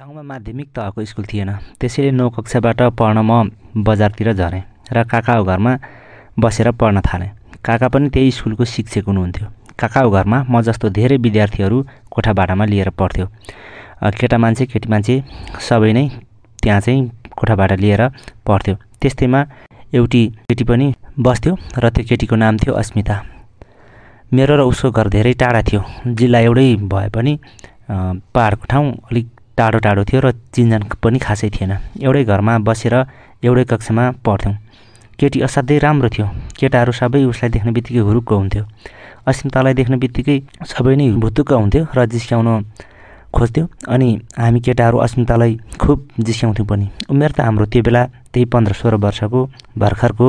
गाउँमा माध्यमिक तहको स्कुल थिएन। त्यसैले नौ कक्षाबाट पढ्न म बजारतिर झरेँ र काकाको घरमा बसेर पढ्न थालेँ। काका पनि त्यही स्कुलको शिक्षक हुनुहुन्थ्यो। काकाको घरमा म जस्तो धेरै विद्यार्थीहरू कोठाबाटामा लिएर पढ्थ्यो। केटा मान्छे केटी मान्छे सबै नै त्यहाँ चाहिँ कोठाबाट लिएर पढ्थ्यो। त्यस्तैमा एउटी केटी पनि बस्थ्यो र त्यो केटीको नाम थियो अस्मिता। मेरो र उसको घर धेरै टाढा थियो। जिल्ला एउटै भए पनि पाहाडको ठाउँ अलिक टाढो टाढो थियो र चिनजान पनि खासै थिएन। एउटै घरमा बसेर एउटै कक्षामा पढ्थ्यौँ। केटी असाध्यै राम्रो थियो। केटाहरू सबै उसलाई देख्ने बित्तिकै हुरुक्क हुन्थ्यो। अस्मितालाई देख्ने बित्तिकै सबै नै भुतुक्क हुन्थ्यो र जिस्क्याउन खोज्थ्यो अनि हामी केटाहरू अस्मितालाई खुब जिस्क्याउँथ्यौँ पनि। उमेर त हाम्रो त्यो बेला त्यही पन्ध्र सोह्र वर्षको भर्खरको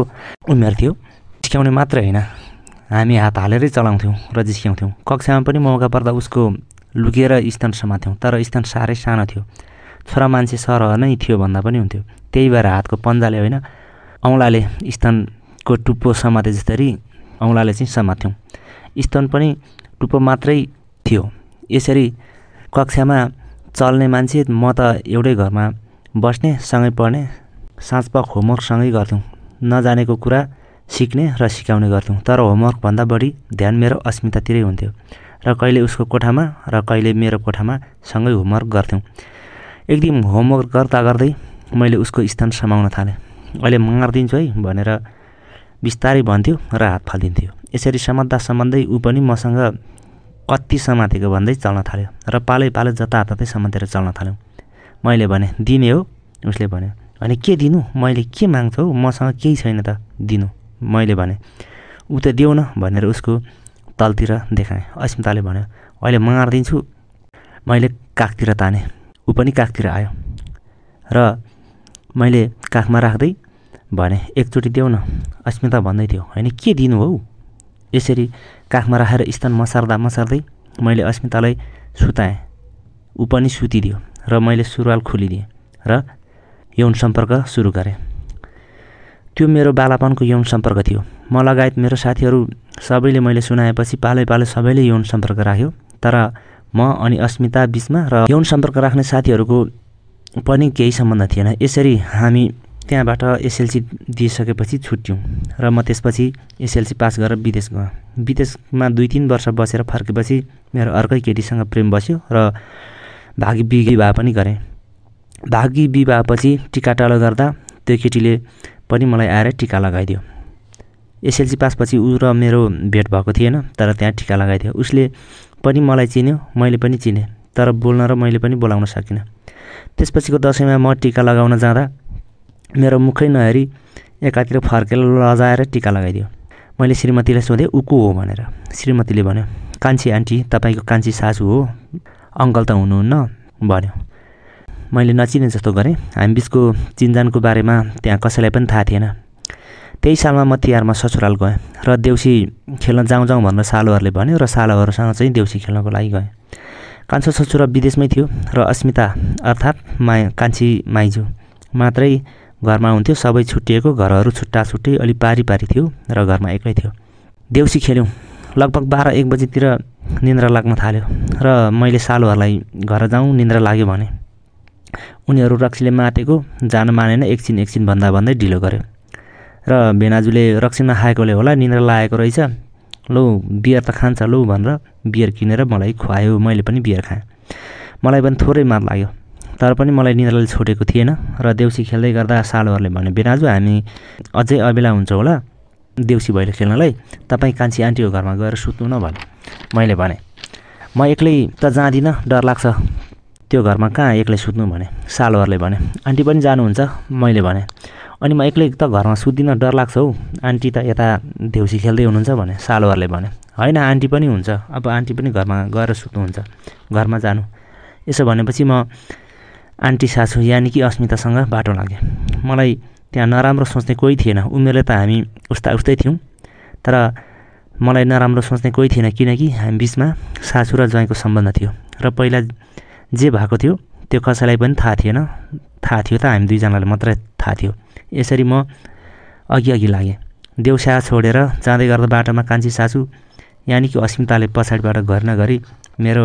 उमेर थियो। जिस्क्याउने मात्र होइन। हामी हात हालेरै चलाउँथ्यौँ र जिस्क्याउँथ्यौँ। कक्षामा पनि मौका पर्दा उसको लुकेर स्तन समाथ्यौँ तर स्तन साह्रै सानो थियो। छोरा मान्छे सरह नै थियो भन्दा पनि हुन्थ्यो। त्यही भएर हातको पन्जाले होइन औँलाले स्तनको टुप्पो समाते जसरी औँलाले चाहिँ समात्थ्यौँ। स्तन पनि टुप्पो मात्रै थियो। यसरी कक्षामा चल्ने मान्छे म त एउटै घरमा बस्ने सँगै पढ्ने साँझपख होमवर्क सँगै गर्थ्यौँ। नजानेको कुरा सिक्ने र सिकाउने गर्थ्यौँ तर होमवर्कभन्दा बढी ध्यान मेरो अस्मितातिरै हुन्थ्यो। र कहिले उसको कोठामा र कहिले मेरो कोठामा सँगै होमवर्क गर्थ्यौँ। एक दिन होमवर्क गर्दा गर्दै मैले उसको स्थान समाउन थालेँ। अहिले मारिदिन्छु है भनेर बिस्तारै भन्थ्यो र हात फालिदिन्थ्यो। यसरी समात्दा सम्बन्धै ऊ पनि मसँग कति समातेको भन्दै चल्न थाल्यो र पालै पालै जताततै समातेर चल्न थाल्यौँ। मैले भने दिने हो? उसले भन्यो। भने के दिनु? मैले के माग्छौ मसँग केही छैन त। दिनु। मैले भने। ऊ त देऊ न भनेर उसको तलतिर देखाएँ। अस्मिताले भन्यो अहिले मारिदिन्छु मैले काखतिर ताने। ऊ पनि काखतिर आयो। र मैले काखमा राख्दै भने एकचोटि देऊ न। अस्मिता भन्दै थियो होइन के दिनु हौ? यसरी काखमा राखेर स्तन मसार्दा मसार्दै मैले अस्मितालाई सुताएँ। ऊ पनि सुतिदियो र मैले सुरुवाल खोलिदिएँ र यौन सम्पर्क सुरु गरेँ। त्यो मेरो बालापनको यौन सम्पर्क थियो। म लगायत मेरो साथीहरू सबैले मैले सुनाएपछि पालै पालै सबैले यौन सम्पर्क राख्यो। तर म अनि अस्मिता बिचमा र यौन सम्पर्क राख्ने साथीहरूको पनि केही सम्बन्ध थिएन। यसरी हामी त्यहाँबाट एसएलसी दिइसकेपछि छुट्यौँ र म त्यसपछि एसएलसी पास गरेर विदेश गएँ। विदेशमा दुई तिन वर्ष बसेर फर्केपछि मेरो अर्कै केटीसँग प्रेम बस्यो र भागी विवाह पनि गरेँ। भागी विवाहपछि टिका टालो गर्दा त्यो केटीले पनि मलाई आएर टिका लगाइदियो। एसएलसी पासपछि ऊ र मेरो भेट भएको थिएन तर त्यहाँ टिका लगाइदियो। उसले पनि मलाई चिन्यो मैले पनि चिनेँ तर बोल्न र मैले पनि बोलाउन सकिनँ। त्यसपछिको दसैँमा म टिका लगाउन जाँदा मेरो मुखै नहेरी एकातिर फर्केर लजाएर टिका लगाइदियो। मैले श्रीमतीलाई सोधेँ ऊ को हो? भनेर। श्रीमतीले भन्यो कान्छी आन्टी तपाईँको कान्छी सासु हो। अङ्कल त हुनुहुन्न? भन्यो। मैले नचिने जस्तो गरेँ। हामी बिचको चिन्जानको बारेमा त्यहाँ कसैलाई पनि थाहा थिएन। त्यही सालमा म तिहारमा ससुराल गएँ र देउसी खेल्न जाउँ जाउँ भनेर सालोहरूले भन्यो र सालोहरूसँग चाहिँ देउसी खेल्नको लागि गएँ। कान्छो ससुरा विदेशमै थियो र अस्मिता अर्थात् मा कान्छी माइजू मात्रै घरमा हुन्थ्यो। सबै छुट्टिएको घरहरू छुट्टा छुट्टै अलि पारी पारी थियो र घरमा एक्लै थियो। देउसी खेल्यौँ। लगभग बाह्र एक बजीतिर निन्द्रा लाग्न थाल्यो र मैले सालोहरूलाई घर जाउँ निन्द्रा लाग्यो भने उनीहरू रक्सीले मातेको जान मानेन एकछिन एकछिन भन्दा भन्दै ढिलो गर्यो। र भेनाजुले रक्सीमा खाएकोले होला निन्द्रा लागेको रहेछ। लौ बियर त खान्छ लौ भनेर बियर किनेर मलाई खुवायो। मैले पनि बियर खाएँ। मलाई पनि थोरै मार लाग्यो। तर पनि मलाई निन्द्राले छोडेको थिएन र देउसी खेल्दै गर्दा सालोहरूले भन्यो बेनाजु हामी अझै अबेला हुन्छ होला देउसी भैलो खेल्नलाई। तपाईँ कान्छी आन्टीको घरमा गएर सुत्नु न भने मैले भने म एक्लै त जाँदिनँ डर लाग्छ। त्यो घरमा कहाँ एक्लै सुत्नु भने? सालोहरूले भने। आन्टी पनि जानुहुन्छ मैले भने। अनि म एक्लै त घरमा सुत्दिनँ डर लाग्छ हौ। आन्टी त यता देउसी खेल्दै हुनुहुन्छ भने सालोहरूले भने। होइन आन्टी पनि हुन्छ। अब आन्टी पनि घरमा गएर सुत्नुहुन्छ। घरमा जानु। यसो भनेपछि म आन्टी सासु यानि कि अस्मितासँग बाटो लागेँ। मलाई त्यहाँ नराम्रो सोच्ने कोही थिएन। उमेरले त हामी उस्ता उस्तै थियौँ। तर मलाई नराम्रो सोच्ने कोही थिएन किनकि हामी बिचमा सासु र ज्वाइँको सम्बन्ध थियो। र पहिला जे भएको थियो त्यो कसैलाई पनि थाहा थिएन। थाहा थियो त हामी दुईजनालाई मात्रै थाहा थियो। यसरी म अघि अघि लागेँ। देउसा छोडेर जाँदै गर्दा बाटोमा कान्छी सासु यानि कि अस्मिताले पछाडिबाट घरि नघरि मेरो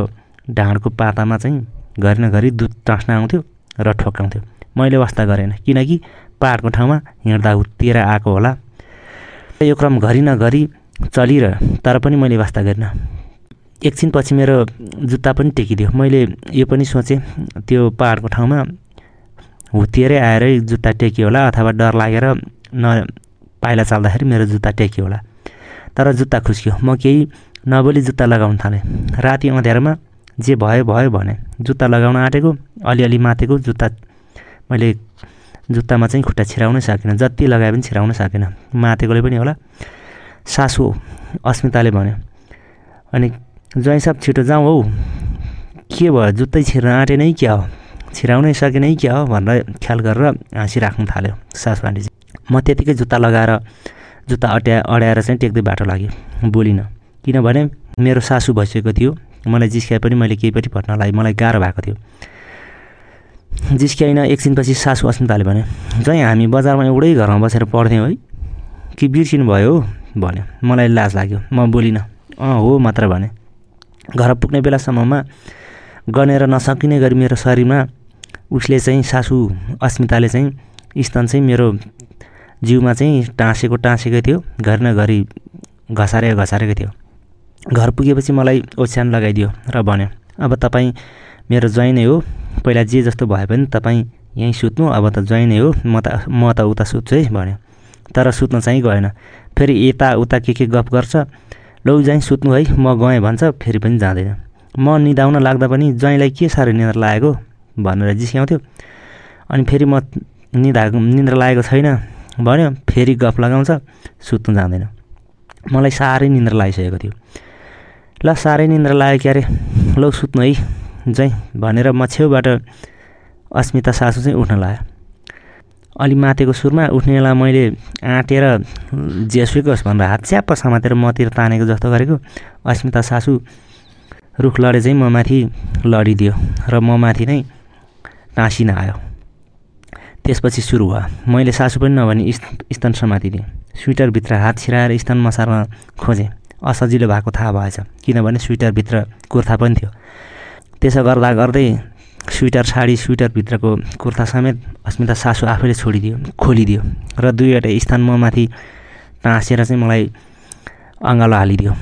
ढाँडको पातामा चाहिँ घरि नघरि दुध टाँस्न आउँथ्यो र ठोक्काउँथ्यो। मैले वास्ता गरेन किनकि पाहाडको ठाउँमा हिँड्दा हुत्तिएर आएको होला। यो क्रम घरि नघरि चलिरह्यो तर पनि मैले वास्ता गरिनँ। एकछिनपछि मेरो जुत्ता पनि टेकिदियो। मैले यो पनि सोचेँ त्यो पाहाडको ठाउँमा हुत्तिएरै आएरै जुत्ता टेकियो होला अथवा डर लागेर न पाइला चाल्दाखेरि मेरो जुत्ता टेक्यो होला तर जुत्ता खुस्क्यो। म केही नबोली जुत्ता लगाउन थालेँ। राति अँध्यारोमा जे भयो भयो भने जुत्ता लगाउन आँटेको अलिअलि माथेको जुत्ता मैले जुत्तामा चाहिँ खुट्टा छिराउनै सकिनँ। जति लगाए पनि छिराउन सकेन। माथेकोले पनि होला। सासु अस्मिताले भन्यो अनि ज्वाइँ साहब छिटो जाउँ हौ के भयो जुत्तै छिर्न आँटेन नै क्या हो छिराउनै सकेन क्या हो भनेर ख्याल गरेर हाँसिराख्नु थाल्यो सासु चाहिँ म त्यतिकै जुत्ता लगाएर जुत्ता अट्या अड्याएर चाहिँ टेक्दै बाटो लाग्यो बोलिनँ किनभने मेरो सासु भइसकेको थियो मलाई जिस्काए पनि मैले केही पनि भट्नलाई मलाई गाह्रो भएको थियो जिस्क्याइन एकछिनपछि सासु अस्मिताले भने जहीँ हामी बजारमा एउटै घरमा बसेर पढ्थ्यौँ है कि बिर्सिनु भयो हो भन्यो मलाई लाज लाग्यो म बोलिनँ अँ हो मात्र भने घर पुग्ने बेलासम्ममा गनेर नसकिने गरी मेरो शरीरमा उसले चाहिँ सासु अस्मिताले चाहिँ स्तन चाहिँ मेरो जिउमा चाहिँ टाँसेको टाँसेको थियो घरि न घरि घसारेको घसारेको थियो। घर पुगेपछि मलाई ओछ्यान लगाइदियो र भन्यो अब तपाईँ मेरो ज्वाइँ नै हो पहिला जे जस्तो भए पनि तपाईँ यहीँ सुत्नु अब त ज्वाइँ नै हो म त म त उता सुत्छु है भन्यो। तर सुत्न चाहिँ गएन। फेरि यता उता के के गफ गर्छ लौ ज्वाइँ सुत्नु है म गएँ भन्छ फेरि पनि जाँदैन। म निदाउन लाग्दा पनि ज्वाइँलाई के साह्रो निन्द्रा लागेको भनेर जिस्क्याउँथ्यो। अनि फेरि म निधा निन्द्रा लागेको छैन भन्यो फेरि गफ लगाउँछ सुत्नु जाँदैन। मलाई साह्रै निन्द्रा लागिसकेको थियो। ल साह्रै निन्द्रा लाग्यो क्यारे लौ सुत्नु है चाहिँ भनेर म छेउबाट अस्मिता सासु चाहिँ उठ्न लाग्यो। अलि माथेको सुरमा उठ्नेलाई मैले आँटेर जेसुकै होस् भनेर हात च्याप्प समातेर मतिर तानेको जस्तो गरेको। अस्मिता सासु रुख लडे चाहिँ म माथि लडिदियो र म माथि नै टाँसिन आयो। त्यसपछि सुरु भयो। मैले सासु पनि नभनी स्तन समातिदिएँ। स्वेटरभित्र हात छिराएर स्तन मसार्न खोजेँ। असजिलो भएको थाहा भएछ किनभने स्वेटरभित्र कुर्ता पनि थियो। त्यसो गर्दा गर्दै स्वेटर साडी स्वेटरभित्रको कुर्ता समेत अस्मिता सासु आफैले छोडिदियो खोलिदियो र दुईवटा स्थान म माथि टाँसेर चाहिँ मलाई अँगालो हालिदियो।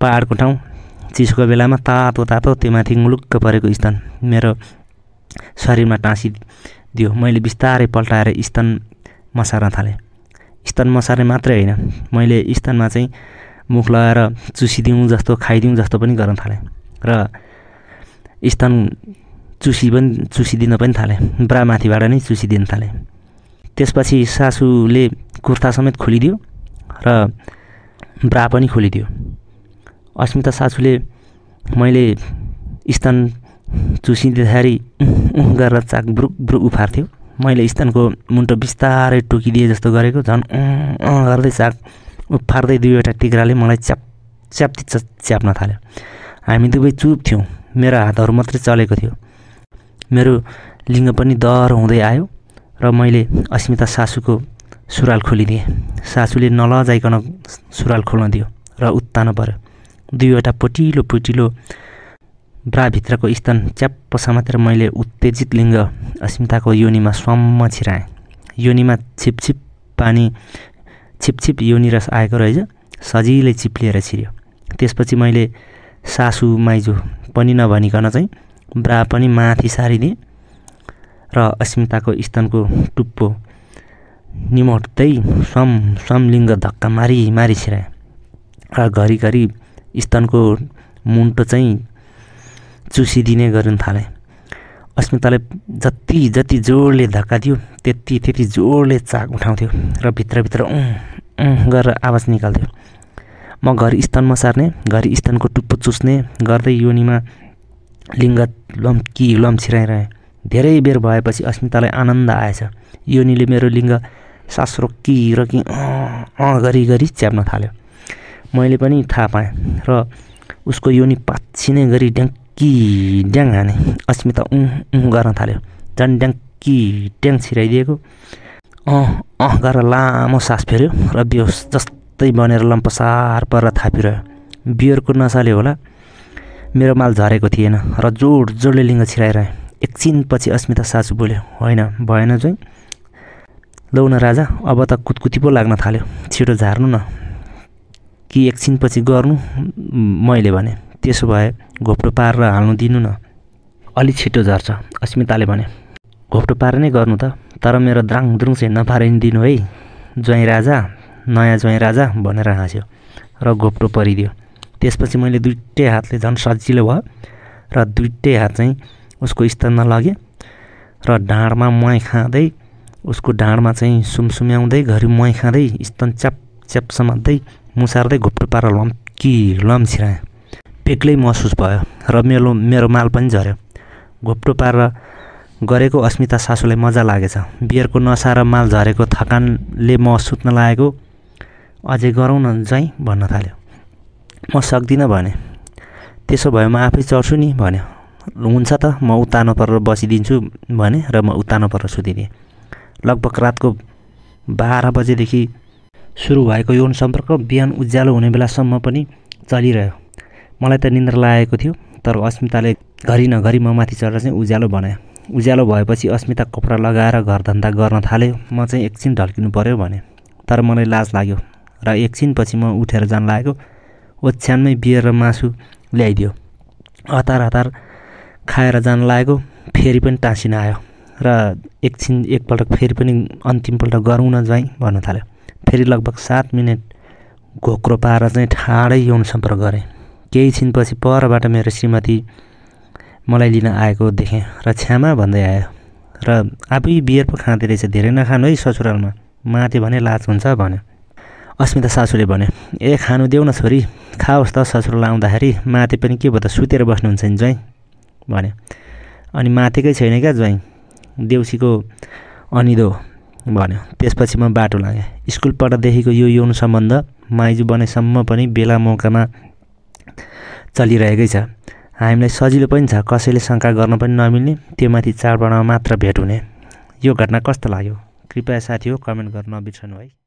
पाहाडको ठाउँ चिसोको बेलामा तातो तातो त्यो माथि मुलुक्क परेको स्थान मेरो शरीरमा टाँसिदियो। मैले बिस्तारै पल्टाएर स्तन मसार्न थालेँ। स्तन मसार्ने मात्रै होइन मैले स्तनमा चाहिँ मुख लगाएर चुसिदिउँ जस्तो खाइदिउँ जस्तो पनि गर्न थालेँ। र स्तन चुसी पनि चुसिदिन पनि थालेँ। ब्रा माथिबाट नै चुसिदिन थालेँ। त्यसपछि सासूले कुर्ता समेत खोलिदियो र ब्रा पनि खोलिदियो। अस्मिता सासूले मैले स्तन चुसिदिँदाखेरि गरेर चाक ब्रुक ब्रुक उफार्थ्यो। मैले स्तनको मुन्टो बिस्तारै टोकिदिएँ जस्तो गरेको झन् गर्दै चाक उफार्दै दुईवटा टिक्राले मलाई च्याप च्याप्ती च्याप्न थाल्यो। हामी दुवै चुप थियौँ। मेरो हातहरू मात्रै चलेको थियो। मेरो लिङ्ग पनि दर हुँदै आयो र मैले अस्मिता सासूको सुरुवाल खोलिदिएँ। सासूले नलजाइकन सुरुवाल खोल्न दियो र उत्तानो पऱ्यो। दुईवटा पोटिलो पोटिलो ब्राभित्रको स्तन च्याप्प समातेर मैले उत्तेजित लिङ्ग अस्मिताको योनिमा सम्म छिराएँ। योनिमा छिपछिप पानी छिपछिप योनि रस आएको रहेछ सजिलै चिप्लिएर छिर्यो त्यसपछि मैले सासु माइजू पनि नभनिकन चाहिँ ब्रा पनि माथि सारिदिएँ र अस्मिताको स्तनको टुप्पो निमोट्दै स्वम स्वमलिङ्ग धक्का मारी मारी छिराएँ र घरिघरि स्तनको मुन्टो चाहिँ चुसिदिने गरिन थालेँ। अस्मिताले जति जति जोडले धक्का दियो त्यति त्यति जोडले चाक उठाउँथ्यो र भित्रभित्र उँ गरेर आवाज निकाल्थ्यो। म घरि स्तनमा सार्ने घरि स्तनको टुप्पो चुस्ने गर्दै योनीमा लिङ्ग लम्की लम्छिराइरहे धेरै बेर भएपछि अस्मितालाई आनन्द आएछ। योनीले मेरो लिङ्ग सास रोकी रोकी अँ गरी गरी च्याप्न थाल्यो। मैले पनि थाहा पाएँ र उसको योनी पाछिने गरी ड्याङ्की ड्याङ हाने। अस्मिता उँ उँ गर्न थाल्यो। झन् ड्याङ्की ड्याङ छिराइदिएको। अँ अँ गरेर लामो सास फेऱ्यो र बेहोस जस्तै बनेर लम्पसार परेर थापिरह्यो। बियरको नसाले होला। मेरो माल झरेको थिएन र जोड जोडले लिङ्ग छिराइरहे एकछिनपछि अस्मिता सासु बोल्यो होइन भएन जोइ लौ न राजा अब त कुतकुती पो लाग्न थाल्यो। छिटो झार्नु न। कि एकछिनपछि गर्नु? मैले भने। त्यसो भए घोप्टो पारेर हाल्नु दिनु न। अलि छिटो झर्छ अस्मिताले भने। घोप्टो पारे नै गर्नु त तर मेरो द्राङ द्रुङ चाहिँ नपारिदिनु है। ज्वाइँ राजा नयाँ ज्वाइँ राजा भनेर हाँस्यो र घोप्टो परिदियो। त्यसपछि मैले दुइटै हातले झन् सजिलो भयो र दुइटै हात चाहिँ उसको स्तनमा लगेँ र ढाँडमा मही खाँदै उसको ढाँडमा चाहिँ सुमसुम्याउँदै घरि मही खाँदै स्तन च्याप च्याप समात्दै मुसार्दै घोप्टो पारेर लम्की लम्छिराएँ एक्लै महसुस भयो र मेरो मेरो माल पनि झऱ्यो। घोप्टो पारेर गरेको अस्मिता सासूलाई मजा लागेछ। बियरको नसा र माल झरेको थकानले म सुत्न लागेको अझै गरौँ न जाँ भन्न थाल्यो। म सक्दिनँ भने। त्यसो भए म आफै चढ्छु नि भन्यो। हुन्छ त म उतानो परेर बसिदिन्छु भने र म उतानो परेर सुतिदिएँ लगभग रातको बाह्र बजेदेखि सुरु भएको यौन सम्पर्क बिहान उज्यालो हुने बेलासम्म पनि चलिरह्यो। मलाई त निन्द्रा लागेको थियो तर अस्मिताले घरि नघरि म माथि चढेर चाहिँ उज्यालो बनायो। उज्यालो भएपछि अस्मिता कपडा लगाएर घरधन्दा गर्न थाल्यो म चाहिँ एकछिन ढल्किनु पऱ्यो भने। तर मलाई लाज लाग्यो र एकछिनपछि म उठेर जान लागेको ओछ्यानमै बियर र मासु ल्याइदियो। हतार हतार खाएर जान लागेको फेरि पनि टाँसिन आयो र एकछिन एकपल्ट फेरि पनि अन्तिमपल्ट गरौँ न जाँ भन्न थाल्यो। फेरि लगभग सात मिनट घोक्रो पाएर चाहिँ ठाडै यौन सम्पर्क गरेँ। केही छिनपछि परबाट मेरो श्रीमती मलाई लिन आएको देखेँ र छ्यामा भन्दै आयो र आफै बियर पो खाँदो रहेछ धेरै नखानु है ससुरालमा। माथि भने लाज हुन्छ भन्यो। अस्मिता सासूले भन्यो ए खानु देऊ न छोरी खाओस् त ससुराल आउँदाखेरि माथि पनि के भयो त सुतेर बस्नुहुन्छ नि ज्वाइँ? भन्यो अनि माथिकै छैन क्या ज्वाइँ देउसीको अनिदो भन्यो त्यसपछि म बाटो लागेँ। स्कुल पढ्दादेखिको यो यौन सम्बन्ध माइजू बनेसम्म पनि बेला मौकामा चलिरहेकै छ। हामीलाई सजिलो पनि छ कसैले शङ्का गर्न पनि नमिल्ने त्यो माथि चाडबाडमा मात्र भेट हुने। यो घटना कस्तो लाग्यो? कृपया साथी हो कमेन्ट गर्न नबिर्सनु है।